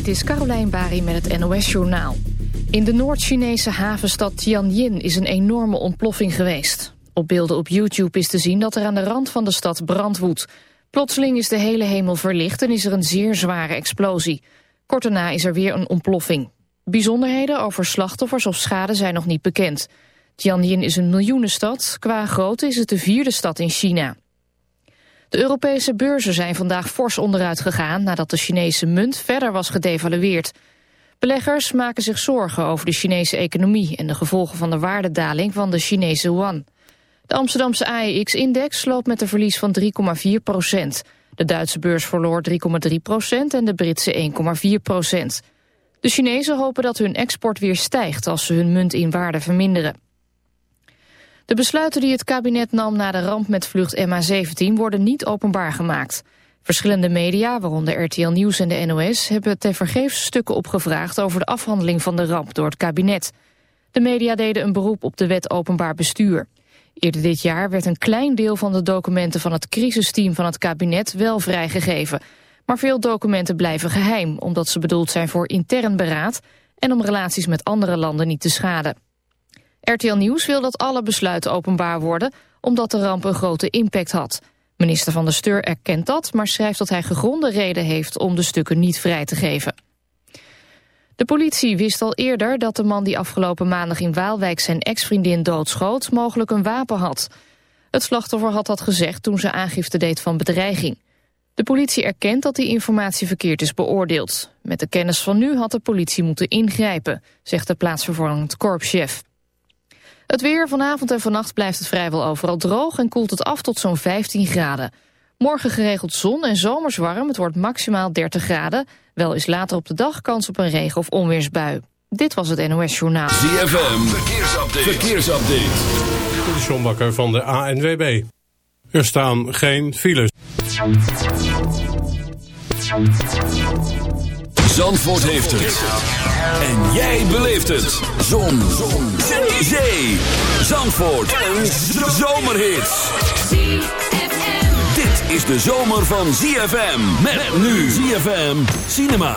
Dit is Carolijn Bari met het NOS Journaal. In de Noord-Chinese havenstad Tianjin is een enorme ontploffing geweest. Op beelden op YouTube is te zien dat er aan de rand van de stad brand woedt. Plotseling is de hele hemel verlicht en is er een zeer zware explosie. Kort daarna is er weer een ontploffing. Bijzonderheden over slachtoffers of schade zijn nog niet bekend. Tianjin is een miljoenenstad. Qua grootte is het de vierde stad in China. De Europese beurzen zijn vandaag fors onderuit gegaan... nadat de Chinese munt verder was gedevalueerd. Beleggers maken zich zorgen over de Chinese economie... en de gevolgen van de waardedaling van de Chinese yuan. De Amsterdamse AEX-index loopt met een verlies van 3,4 procent. De Duitse beurs verloor 3,3 procent en de Britse 1,4 procent. De Chinezen hopen dat hun export weer stijgt... als ze hun munt in waarde verminderen. De besluiten die het kabinet nam na de ramp met vlucht MH17 worden niet openbaar gemaakt. Verschillende media, waaronder RTL Nieuws en de NOS, hebben tevergeefs stukken opgevraagd over de afhandeling van de ramp door het kabinet. De media deden een beroep op de wet openbaar bestuur. Eerder dit jaar werd een klein deel van de documenten van het crisisteam van het kabinet wel vrijgegeven. Maar veel documenten blijven geheim, omdat ze bedoeld zijn voor intern beraad en om relaties met andere landen niet te schaden. RTL Nieuws wil dat alle besluiten openbaar worden... omdat de ramp een grote impact had. Minister van de Steur erkent dat... maar schrijft dat hij gegronde reden heeft om de stukken niet vrij te geven. De politie wist al eerder dat de man die afgelopen maandag in Waalwijk... zijn ex-vriendin doodschoot, mogelijk een wapen had. Het slachtoffer had dat gezegd toen ze aangifte deed van bedreiging. De politie erkent dat die informatie verkeerd is beoordeeld. Met de kennis van nu had de politie moeten ingrijpen, zegt de plaatsvervangend korpschef. Het weer vanavond en vannacht blijft het vrijwel overal droog... en koelt het af tot zo'n 15 graden. Morgen geregeld zon en zomers warm. Het wordt maximaal 30 graden. Wel is later op de dag kans op een regen- of onweersbui. Dit was het NOS Journaal. ZFM, verkeersupdate. verkeersupdate. De Sjombakker van de ANWB. Er staan geen files. Zandvoort heeft het. En jij beleeft het. Zon. Zon. Zee. Zee. Zandvoort. Een zomerhit. Dit is de zomer van ZFM. Met nu ZFM Cinema.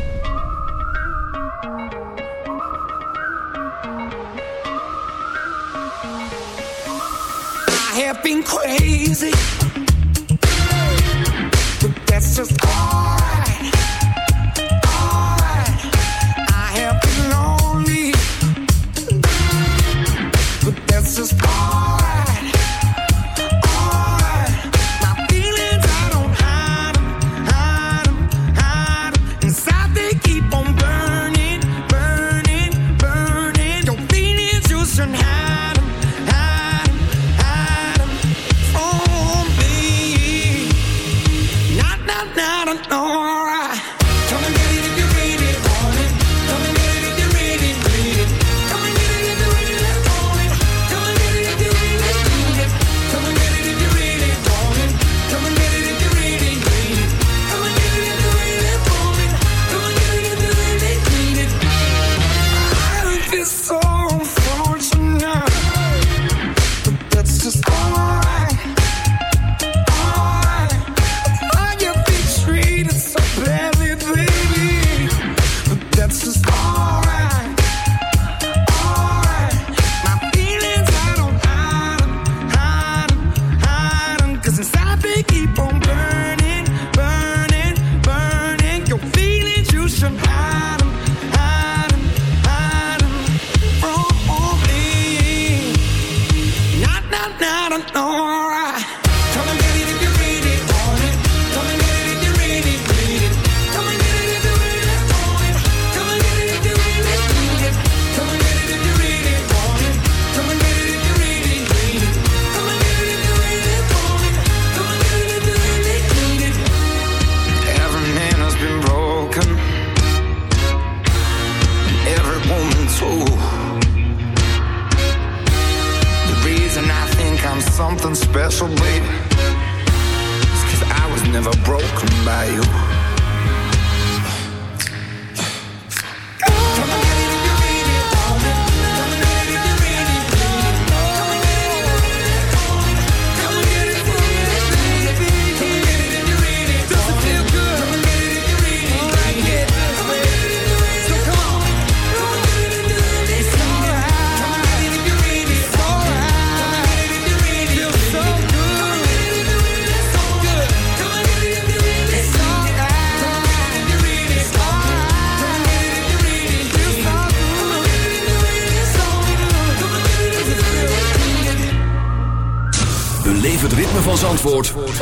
crazy.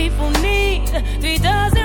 people need. Three dozen.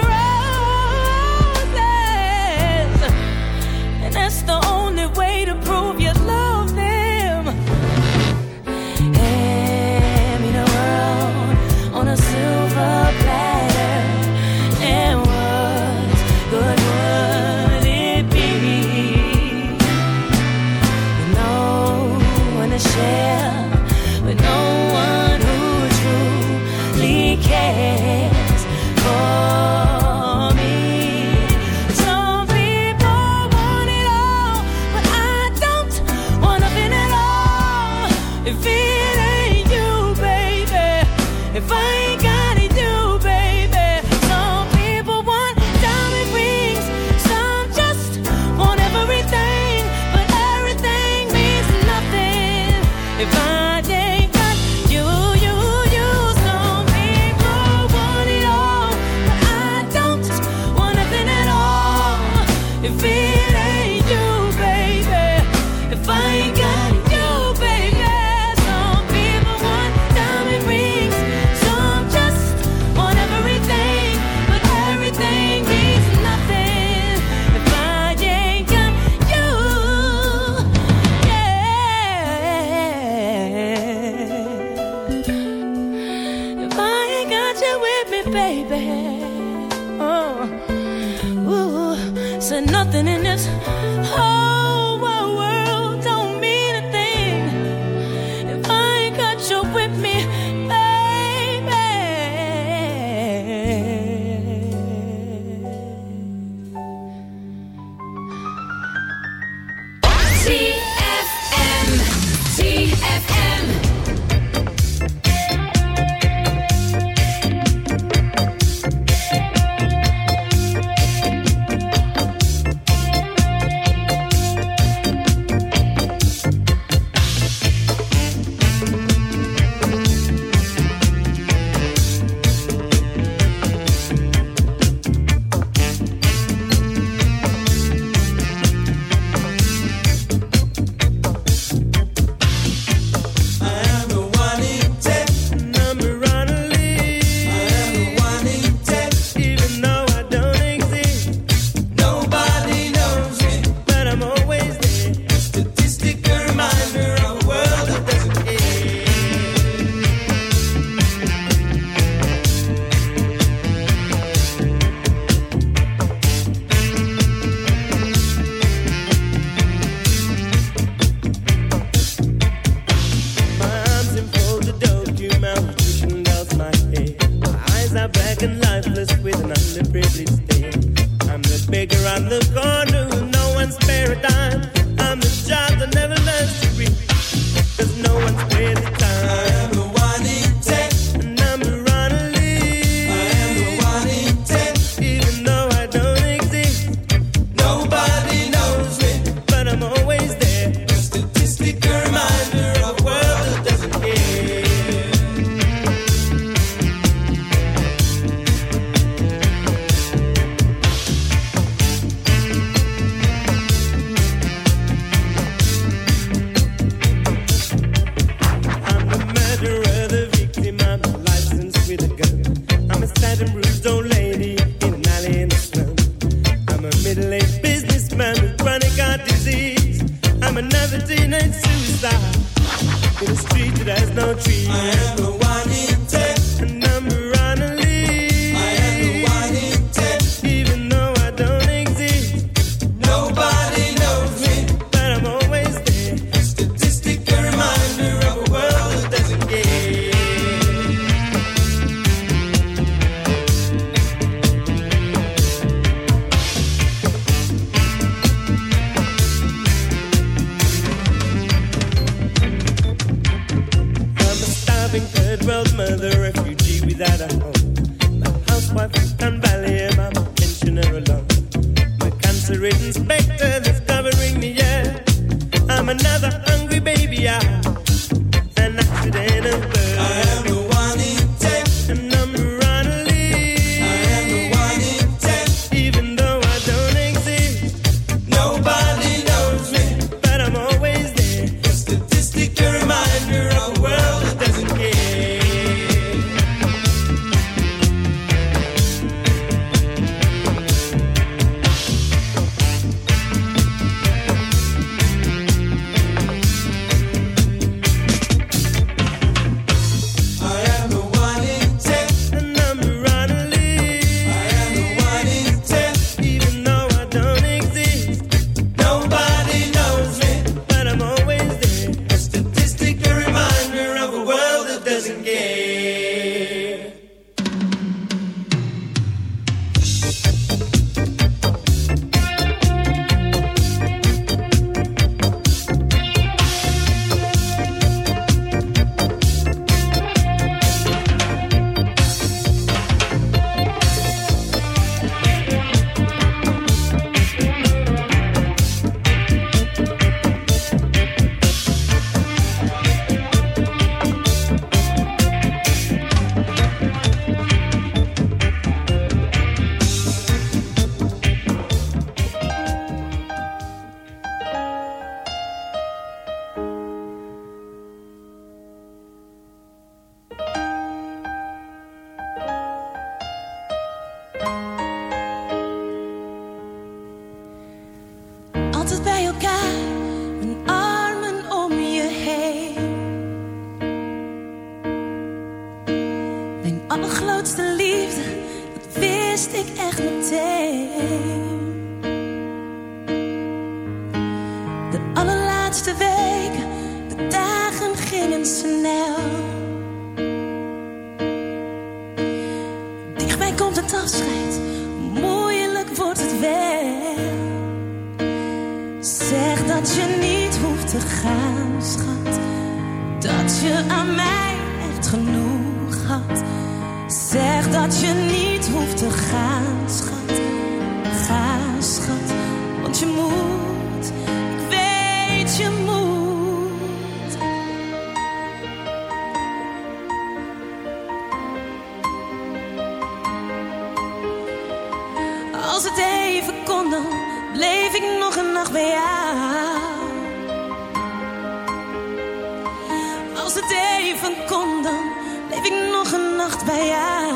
bij jou.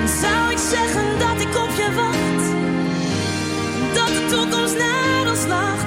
En zou ik zeggen dat ik op je wacht, dat de toekomst naar ons lacht.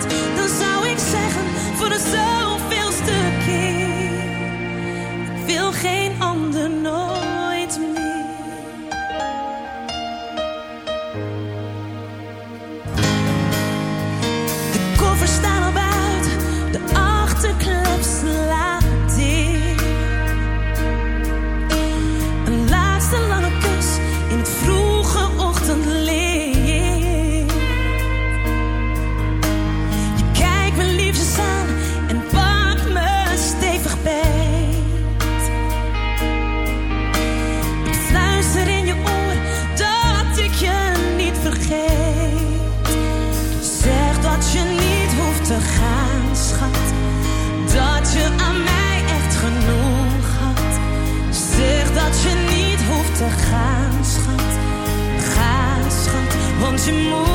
she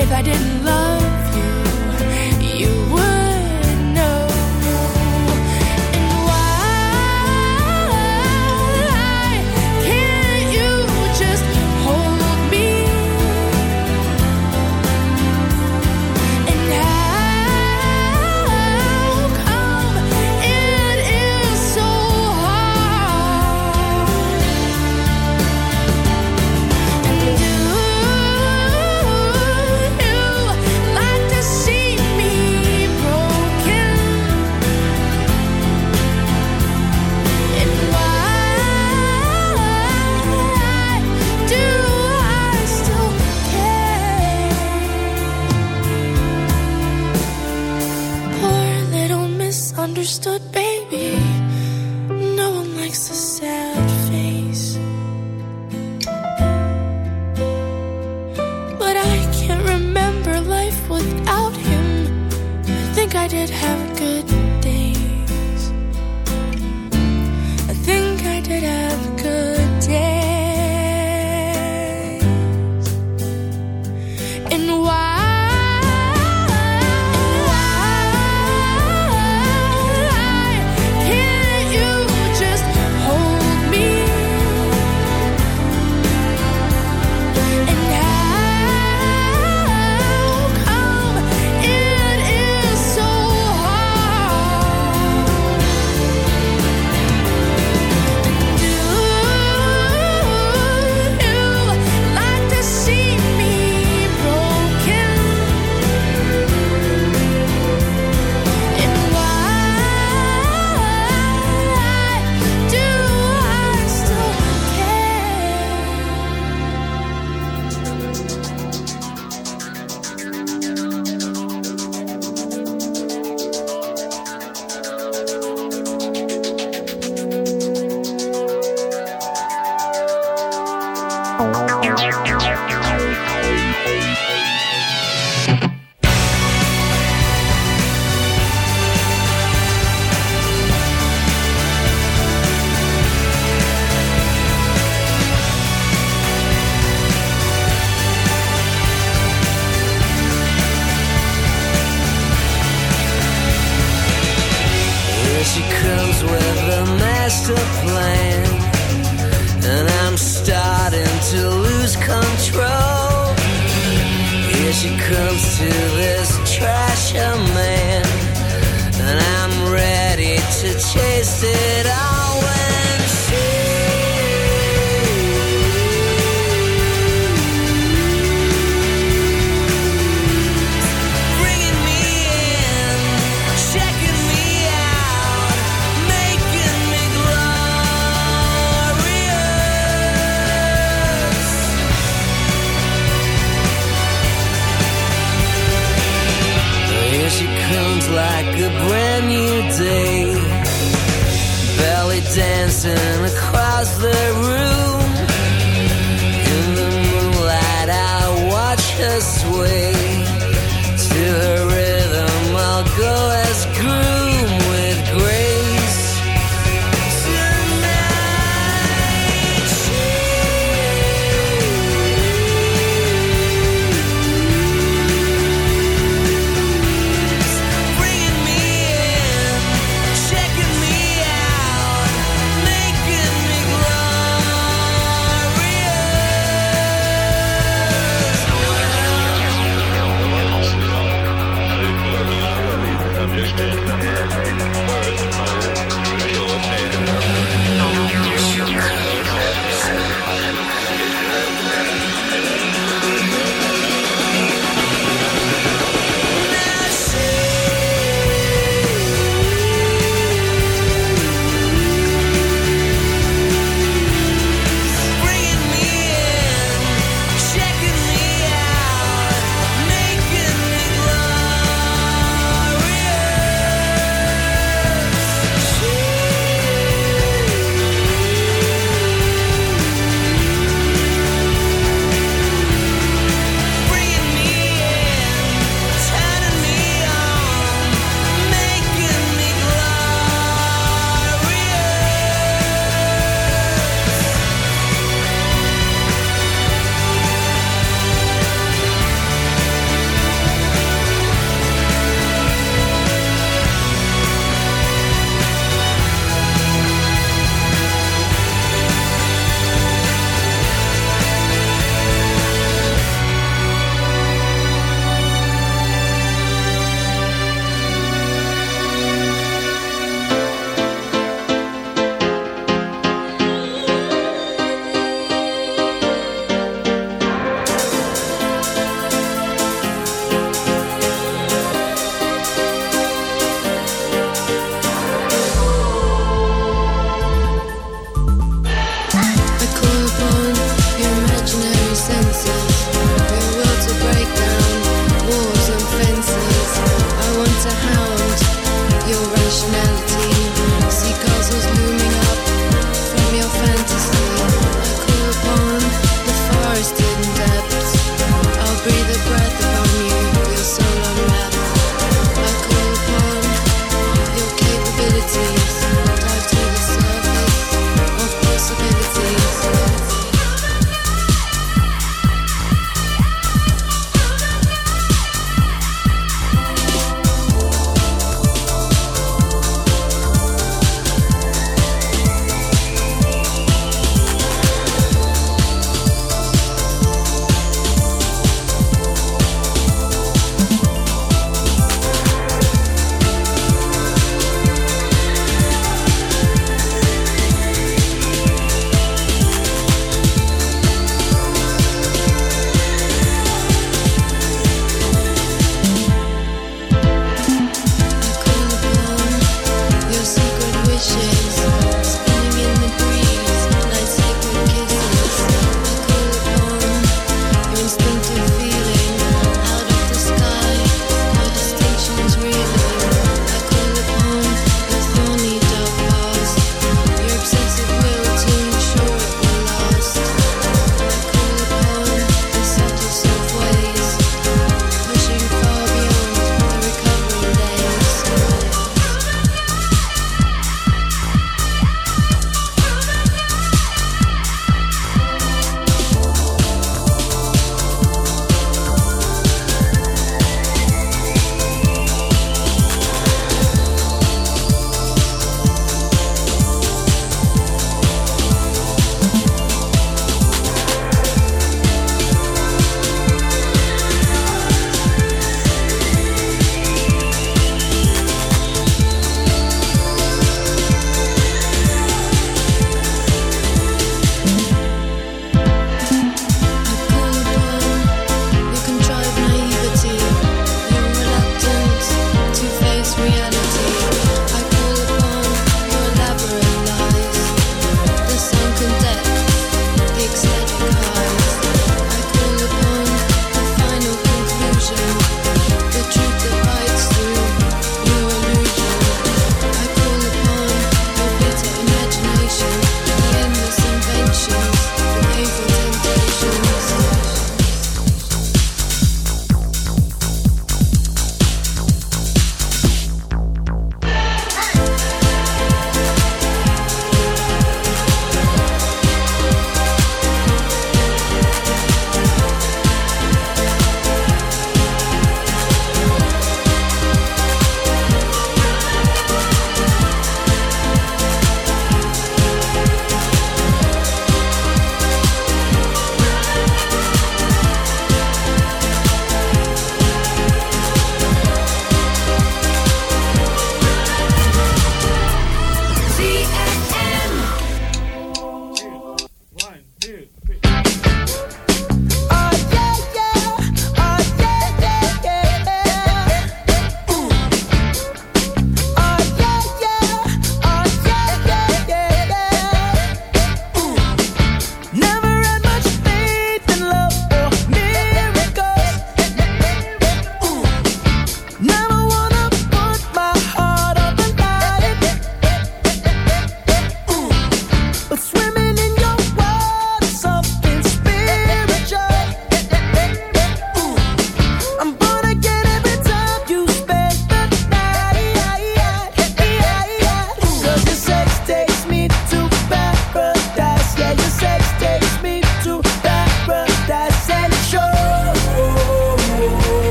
if I didn't love you, you would.